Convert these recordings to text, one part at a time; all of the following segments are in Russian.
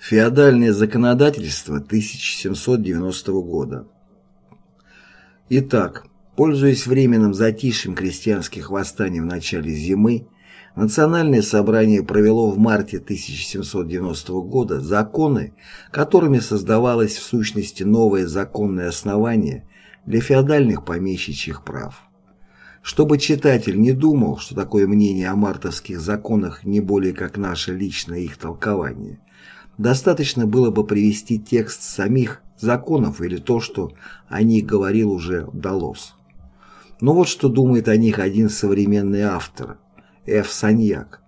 Феодальное законодательство 1790 года. Итак, пользуясь временным затишьем крестьянских восстаний в начале зимы, Национальное собрание провело в марте 1790 года законы, которыми создавалось в сущности новое законное основание для феодальных помещичьих прав. Чтобы читатель не думал, что такое мнение о мартовских законах не более как наше личное их толкование – Достаточно было бы привести текст самих законов или то, что о них говорил уже Далос. Но вот что думает о них один современный автор, Ф. Саньяк,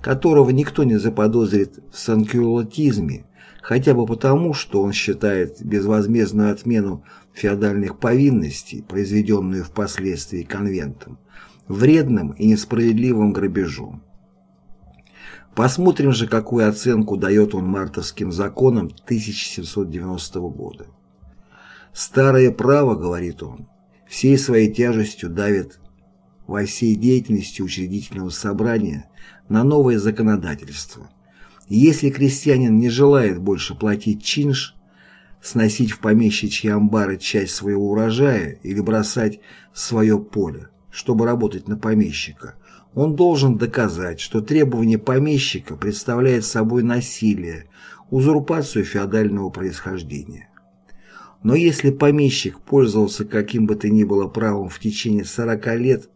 которого никто не заподозрит в санкюлотизме, хотя бы потому, что он считает безвозмездную отмену феодальных повинностей, произведенную впоследствии конвентом, вредным и несправедливым грабежом. Посмотрим же, какую оценку дает он мартовским законам 1790 года. «Старое право, — говорит он, — всей своей тяжестью давит во всей деятельности учредительного собрания на новое законодательство. Если крестьянин не желает больше платить чинш, сносить в помещичьи амбары часть своего урожая или бросать свое поле, чтобы работать на помещика – он должен доказать, что требование помещика представляет собой насилие, узурпацию феодального происхождения. Но если помещик пользовался каким бы то ни было правом в течение 40 лет,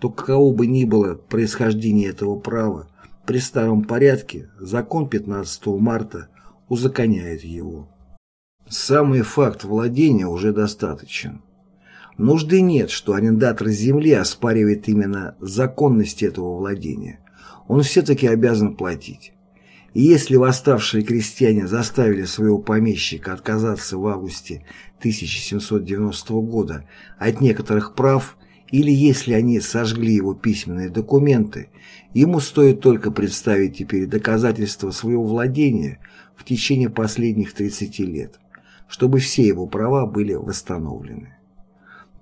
то каково бы ни было происхождение этого права, при старом порядке закон 15 марта узаконяет его. Самый факт владения уже достаточен. Нужды нет, что арендатор земли оспаривает именно законность этого владения. Он все-таки обязан платить. И если восставшие крестьяне заставили своего помещика отказаться в августе 1790 года от некоторых прав, или если они сожгли его письменные документы, ему стоит только представить теперь доказательства своего владения в течение последних 30 лет, чтобы все его права были восстановлены.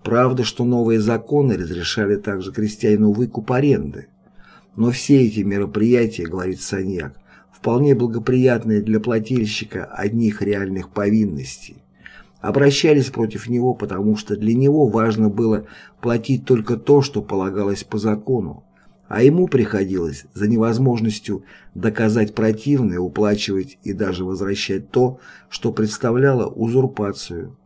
Правда, что новые законы разрешали также крестьянину выкуп аренды. Но все эти мероприятия, говорит Саньяк, вполне благоприятные для плательщика одних реальных повинностей. Обращались против него, потому что для него важно было платить только то, что полагалось по закону, а ему приходилось за невозможностью доказать противное уплачивать и даже возвращать то, что представляло узурпацию.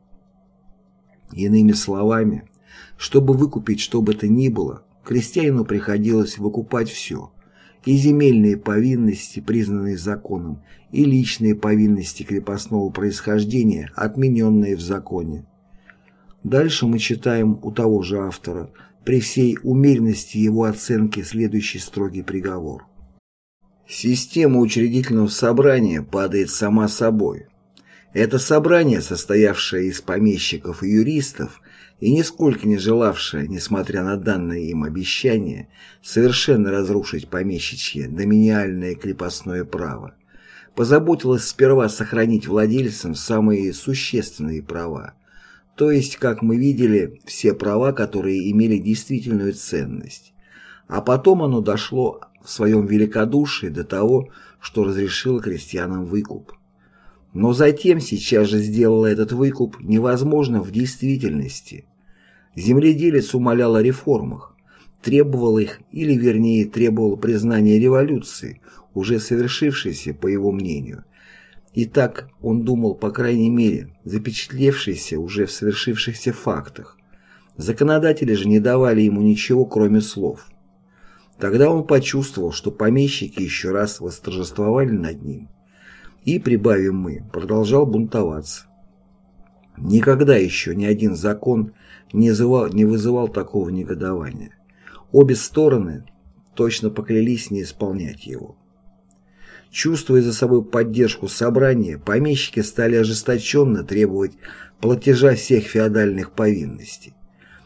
Иными словами, чтобы выкупить что бы то ни было, крестьянину приходилось выкупать все – и земельные повинности, признанные законом, и личные повинности крепостного происхождения, отмененные в законе. Дальше мы читаем у того же автора при всей умеренности его оценки следующий строгий приговор. Система учредительного собрания падает сама собой, это собрание, состоявшее из помещиков и юристов, и нисколько не желавшее, несмотря на данное им обещание, совершенно разрушить помещичье доминиальное крепостное право, позаботилось сперва сохранить владельцам самые существенные права, то есть, как мы видели, все права, которые имели действительную ценность. А потом оно дошло в своем великодушии до того, что разрешило крестьянам выкуп. Но затем сейчас же сделала этот выкуп невозможным в действительности. Земледелец умолял о реформах, требовал их, или вернее требовал признания революции, уже совершившейся, по его мнению. И так он думал, по крайней мере, запечатлевшейся уже в совершившихся фактах. Законодатели же не давали ему ничего, кроме слов. Тогда он почувствовал, что помещики еще раз восторжествовали над ним и, прибавим мы, продолжал бунтоваться. Никогда еще ни один закон не вызывал, не вызывал такого негодования. Обе стороны точно поклялись не исполнять его. Чувствуя за собой поддержку собрания, помещики стали ожесточенно требовать платежа всех феодальных повинностей,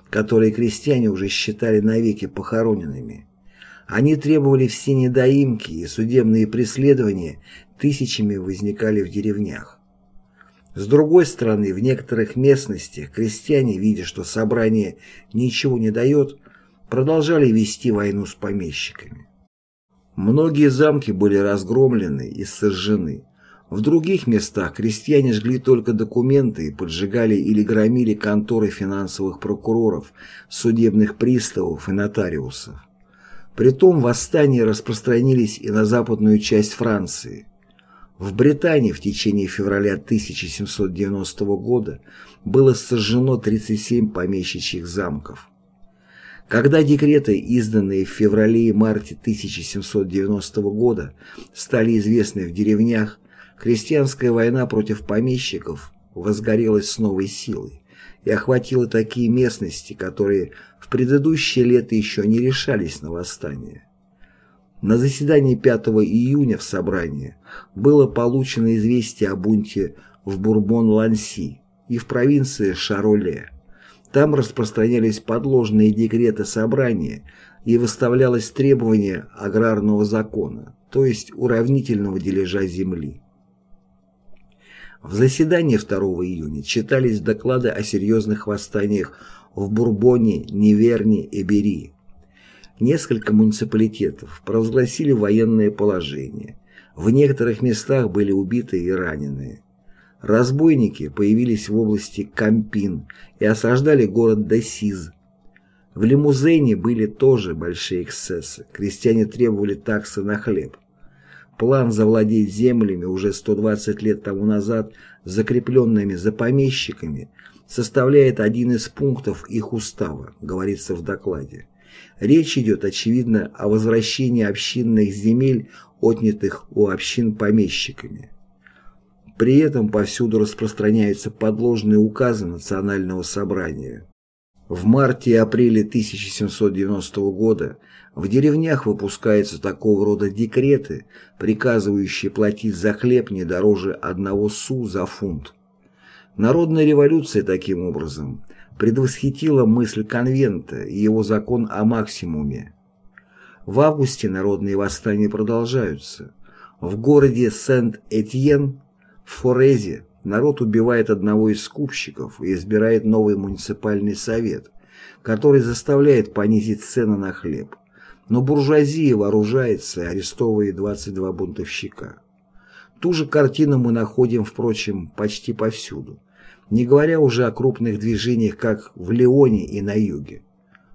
которые крестьяне уже считали навеки похороненными. Они требовали все недоимки и судебные преследования тысячами возникали в деревнях. С другой стороны, в некоторых местностях крестьяне, видя, что собрание ничего не дает, продолжали вести войну с помещиками. Многие замки были разгромлены и сожжены. В других местах крестьяне жгли только документы, поджигали или громили конторы финансовых прокуроров, судебных приставов и нотариусов. Притом восстания распространились и на западную часть Франции. В Британии в течение февраля 1790 года было сожжено 37 помещичьих замков. Когда декреты, изданные в феврале и марте 1790 года, стали известны в деревнях, крестьянская война против помещиков возгорелась с новой силой и охватила такие местности, которые предыдущие лета еще не решались на восстание. На заседании 5 июня в собрании было получено известие о бунте в Бурбон-Ланси и в провинции Шароле. Там распространялись подложные декреты собрания и выставлялось требование аграрного закона, то есть уравнительного дележа земли. В заседании 2 июня читались доклады о серьезных восстаниях в Бурбоне, Неверне и Бери. Несколько муниципалитетов провозгласили военное положение. В некоторых местах были убиты и ранены. Разбойники появились в области Кампин и осаждали город Десиз. В Лимузене были тоже большие эксцессы. Крестьяне требовали таксы на хлеб. План завладеть землями уже 120 лет тому назад, закрепленными за помещиками, составляет один из пунктов их устава, говорится в докладе. Речь идет, очевидно, о возвращении общинных земель, отнятых у общин помещиками. При этом повсюду распространяются подложные указы Национального собрания. В марте и апреле 1790 года в деревнях выпускаются такого рода декреты, приказывающие платить за хлеб не дороже одного су за фунт. Народная революция, таким образом, предвосхитила мысль конвента и его закон о максимуме. В августе народные восстания продолжаются. В городе Сент-Этьен, в Форезе, народ убивает одного из скупщиков и избирает новый муниципальный совет, который заставляет понизить цены на хлеб. Но буржуазия вооружается, арестовывая 22 бунтовщика. Ту же картину мы находим, впрочем, почти повсюду, не говоря уже о крупных движениях, как в Леоне и на юге.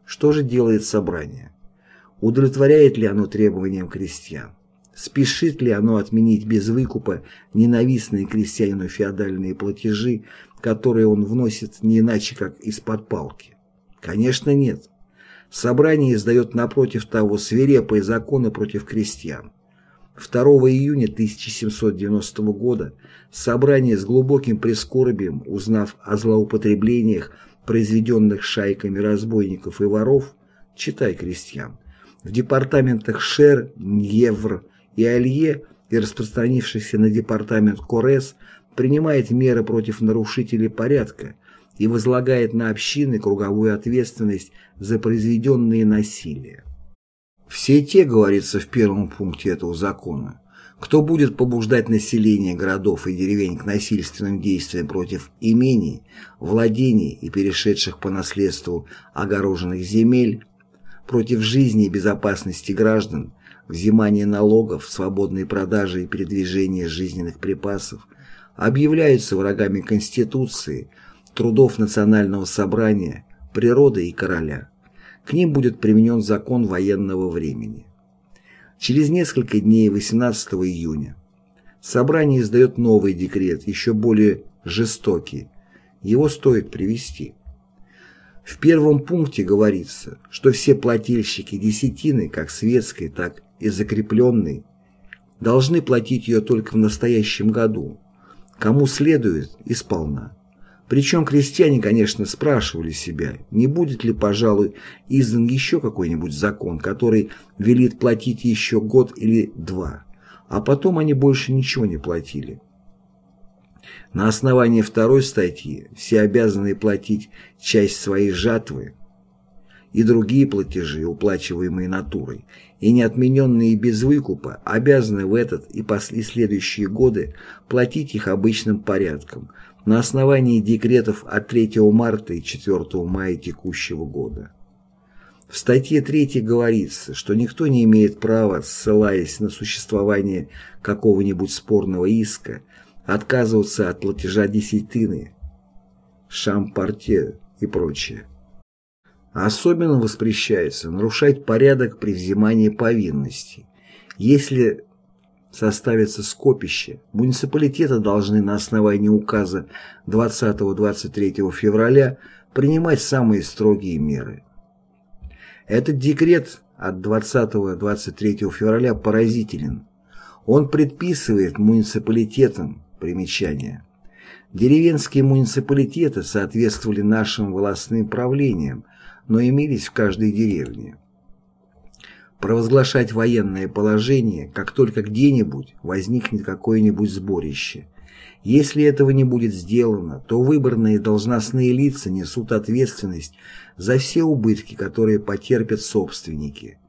Что же делает собрание? Удовлетворяет ли оно требованиям крестьян? Спешит ли оно отменить без выкупа ненавистные крестьянину феодальные платежи, которые он вносит не иначе, как из-под палки? Конечно, нет. Собрание издает напротив того свирепые законы против крестьян. 2 июня 1790 года собрание с глубоким прискорбием, узнав о злоупотреблениях, произведенных шайками разбойников и воров, читай крестьян, в департаментах Шер, Ньевр и Алье и распространившихся на департамент Корес, принимает меры против нарушителей порядка и возлагает на общины круговую ответственность за произведенные насилия. Все те, говорится в первом пункте этого закона, кто будет побуждать население городов и деревень к насильственным действиям против имений, владений и перешедших по наследству огороженных земель, против жизни и безопасности граждан, взимания налогов, свободной продажи и передвижения жизненных припасов, объявляются врагами Конституции, трудов Национального собрания, природы и короля. К ним будет применен закон военного времени. Через несколько дней 18 июня собрание издает новый декрет, еще более жестокий. Его стоит привести. В первом пункте говорится, что все плательщики десятины, как светской, так и закрепленной, должны платить ее только в настоящем году, кому следует – исполна. Причем крестьяне, конечно, спрашивали себя, не будет ли, пожалуй, издан еще какой-нибудь закон, который велит платить еще год или два, а потом они больше ничего не платили. На основании второй статьи все обязаны платить часть своей жатвы и другие платежи, уплачиваемые натурой, и не отмененные без выкупа, обязаны в этот и следующие годы платить их обычным порядком – на основании декретов от 3 марта и 4 мая текущего года. В статье 3 говорится, что никто не имеет права, ссылаясь на существование какого-нибудь спорного иска, отказываться от платежа десятины, шампарте и прочее. Особенно воспрещается нарушать порядок при взимании повинности. Если составится скопище, муниципалитеты должны на основании указа 20-23 февраля принимать самые строгие меры. Этот декрет от 20-23 февраля поразителен. Он предписывает муниципалитетам примечания. Деревенские муниципалитеты соответствовали нашим волостным правлениям, но имелись в каждой деревне. Провозглашать военное положение, как только где-нибудь возникнет какое-нибудь сборище. Если этого не будет сделано, то выборные должностные лица несут ответственность за все убытки, которые потерпят собственники.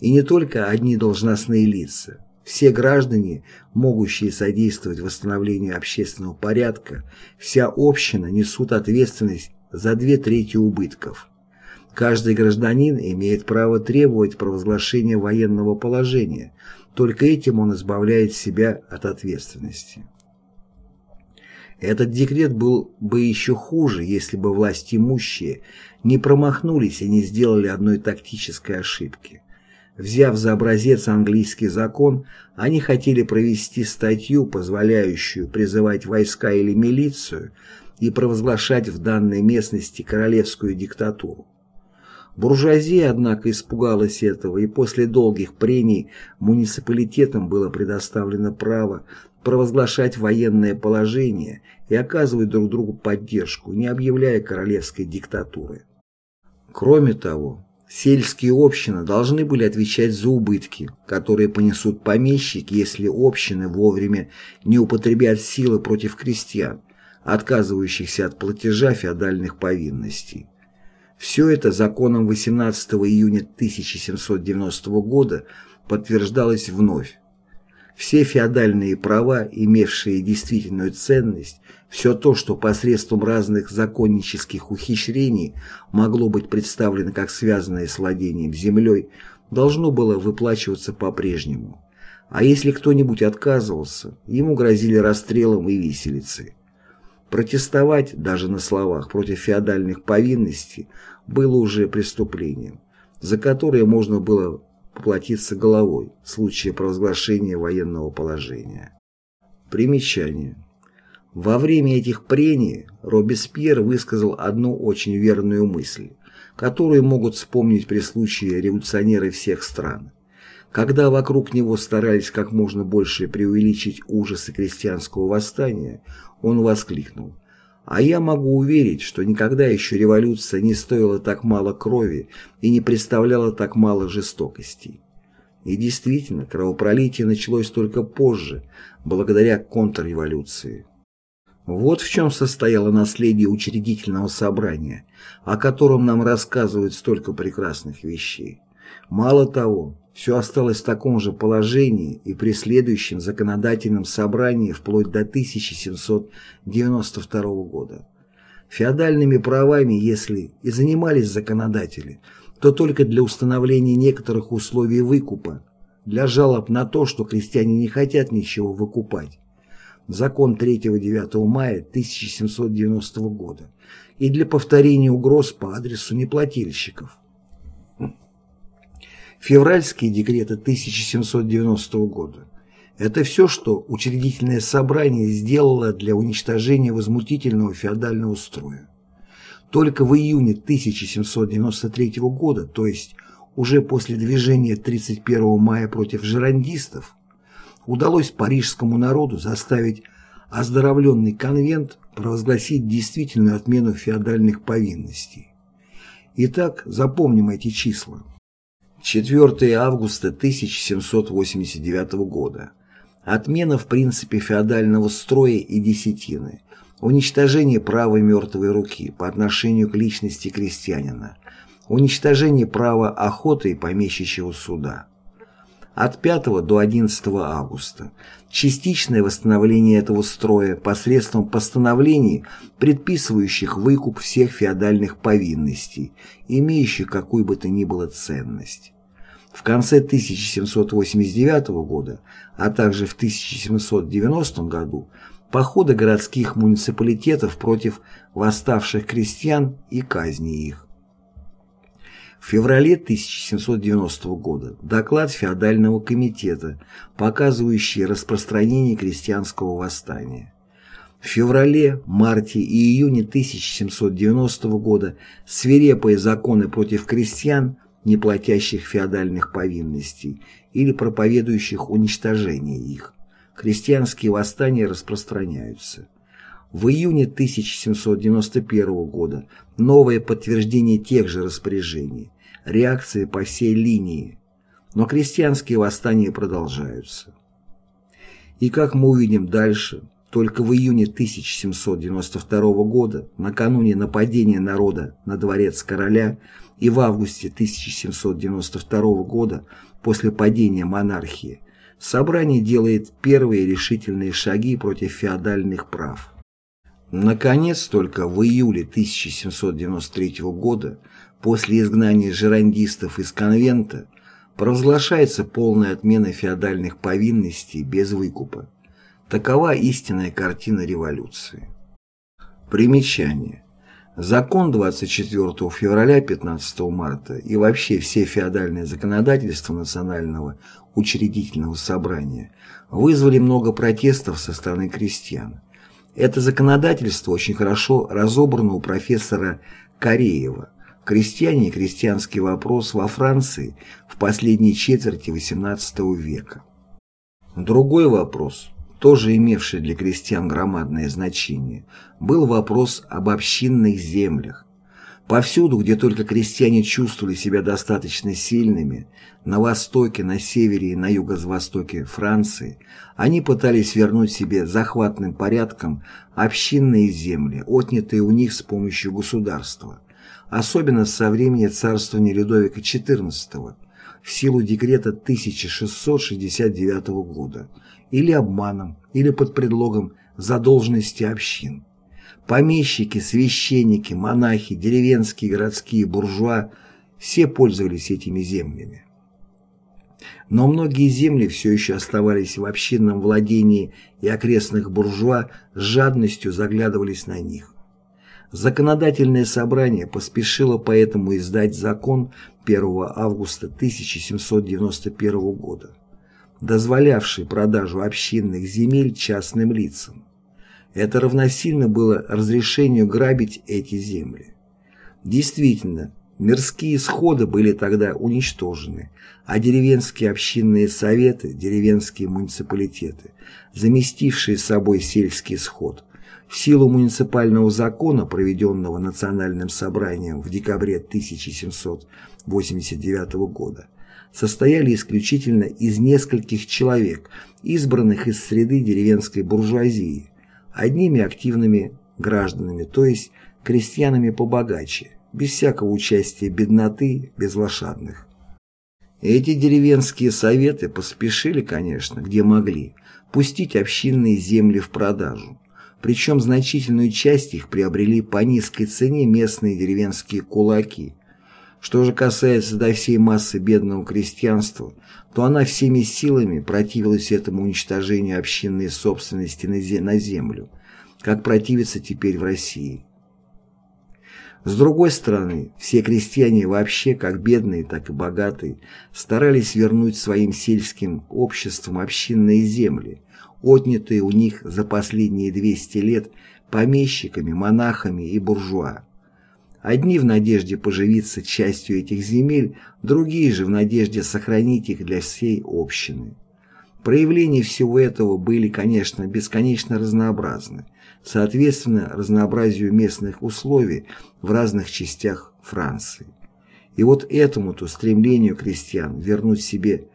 И не только одни должностные лица. Все граждане, могущие содействовать восстановлению общественного порядка, вся община несут ответственность за две трети убытков. Каждый гражданин имеет право требовать провозглашения военного положения, только этим он избавляет себя от ответственности. Этот декрет был бы еще хуже, если бы власть имущие не промахнулись и не сделали одной тактической ошибки. Взяв за образец английский закон, они хотели провести статью, позволяющую призывать войска или милицию и провозглашать в данной местности королевскую диктатуру. Буржуазия, однако, испугалась этого, и после долгих прений муниципалитетам было предоставлено право провозглашать военное положение и оказывать друг другу поддержку, не объявляя королевской диктатуры. Кроме того, сельские общины должны были отвечать за убытки, которые понесут помещики, если общины вовремя не употребят силы против крестьян, отказывающихся от платежа феодальных повинностей. Все это законом 18 июня 1790 года подтверждалось вновь. Все феодальные права, имевшие действительную ценность, все то, что посредством разных законнических ухищрений могло быть представлено как связанное с владением землей, должно было выплачиваться по-прежнему. А если кто-нибудь отказывался, ему грозили расстрелом и виселицей. Протестовать, даже на словах, против феодальных повинностей было уже преступлением, за которое можно было поплатиться головой в случае провозглашения военного положения. Примечание. Во время этих прений Робеспьер высказал одну очень верную мысль, которую могут вспомнить при случае революционеры всех стран. Когда вокруг него старались как можно больше преувеличить ужасы крестьянского восстания, он воскликнул «А я могу уверить, что никогда еще революция не стоила так мало крови и не представляла так мало жестокостей». И действительно, кровопролитие началось только позже, благодаря контрреволюции. Вот в чем состояло наследие учредительного собрания, о котором нам рассказывают столько прекрасных вещей. Мало того, все осталось в таком же положении и при следующем законодательном собрании вплоть до 1792 года. Феодальными правами, если и занимались законодатели, то только для установления некоторых условий выкупа, для жалоб на то, что крестьяне не хотят ничего выкупать. Закон 3-9 мая 1790 года и для повторения угроз по адресу неплательщиков. Февральские декреты 1790 года – это все, что учредительное собрание сделало для уничтожения возмутительного феодального строя. Только в июне 1793 года, то есть уже после движения 31 мая против жерандистов, удалось парижскому народу заставить оздоровленный конвент провозгласить действительную отмену феодальных повинностей. Итак, запомним эти числа. 4 августа 1789 года. Отмена в принципе феодального строя и десятины. Уничтожение права мертвой руки по отношению к личности крестьянина. Уничтожение права охоты и помещичьего суда. От 5 до 11 августа, частичное восстановление этого строя посредством постановлений, предписывающих выкуп всех феодальных повинностей, имеющих какую бы то ни было ценность. В конце 1789 года, а также в 1790 году походы городских муниципалитетов против восставших крестьян и казни их. В феврале 1790 года доклад феодального комитета, показывающий распространение крестьянского восстания. В феврале, марте и июне 1790 года свирепые законы против крестьян, не платящих феодальных повинностей или проповедующих уничтожение их. Крестьянские восстания распространяются. В июне 1791 года новое подтверждение тех же распоряжений, реакции по всей линии, но крестьянские восстания продолжаются. И как мы увидим дальше, только в июне 1792 года, накануне нападения народа на дворец короля и в августе 1792 года, после падения монархии, собрание делает первые решительные шаги против феодальных прав. Наконец, только в июле 1793 года, после изгнания жерандистов из конвента, провозглашается полная отмена феодальных повинностей без выкупа. Такова истинная картина революции. Примечание. Закон 24 февраля 15 марта и вообще все феодальные законодательства Национального учредительного собрания вызвали много протестов со стороны крестьян. Это законодательство очень хорошо разобрано у профессора Кореева «Крестьяне и крестьянский вопрос во Франции в последней четверти XVIII века». Другой вопрос, тоже имевший для крестьян громадное значение, был вопрос об общинных землях, Повсюду, где только крестьяне чувствовали себя достаточно сильными, на востоке, на севере и на юго-востоке Франции, они пытались вернуть себе захватным порядком общинные земли, отнятые у них с помощью государства, особенно со времени царствования Людовика XIV, в силу декрета 1669 года, или обманом, или под предлогом задолженности общин. Помещики, священники, монахи, деревенские, городские, буржуа – все пользовались этими землями. Но многие земли все еще оставались в общинном владении, и окрестных буржуа с жадностью заглядывались на них. Законодательное собрание поспешило поэтому издать закон 1 августа 1791 года, дозволявший продажу общинных земель частным лицам. Это равносильно было разрешению грабить эти земли. Действительно, мирские сходы были тогда уничтожены, а деревенские общинные советы, деревенские муниципалитеты, заместившие собой сельский сход, в силу муниципального закона, проведенного Национальным собранием в декабре 1789 года, состояли исключительно из нескольких человек, избранных из среды деревенской буржуазии, одними активными гражданами, то есть крестьянами побогаче, без всякого участия бедноты, без лошадных. Эти деревенские советы поспешили, конечно, где могли, пустить общинные земли в продажу. Причем значительную часть их приобрели по низкой цене местные деревенские кулаки. Что же касается до всей массы бедного крестьянства, то она всеми силами противилась этому уничтожению общинной собственности на землю, как противится теперь в России. С другой стороны, все крестьяне вообще, как бедные, так и богатые, старались вернуть своим сельским обществам общинные земли, отнятые у них за последние 200 лет помещиками, монахами и буржуа. Одни в надежде поживиться частью этих земель, другие же в надежде сохранить их для всей общины. Проявления всего этого были, конечно, бесконечно разнообразны, соответственно разнообразию местных условий в разных частях Франции. И вот этому-то стремлению крестьян вернуть себе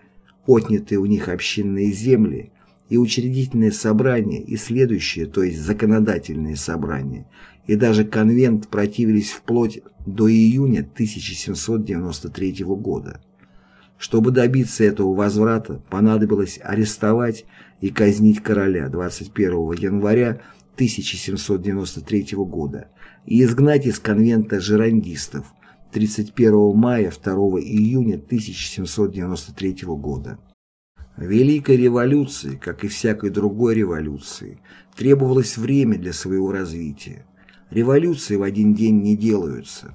отнятые у них общинные земли и учредительное собрание, и следующее, то есть законодательное собрание, и даже конвент противились вплоть до июня 1793 года. Чтобы добиться этого возврата, понадобилось арестовать и казнить короля 21 января 1793 года и изгнать из конвента жерандистов 31 мая 2 июня 1793 года. Великой революции, как и всякой другой революции, требовалось время для своего развития. Революции в один день не делаются.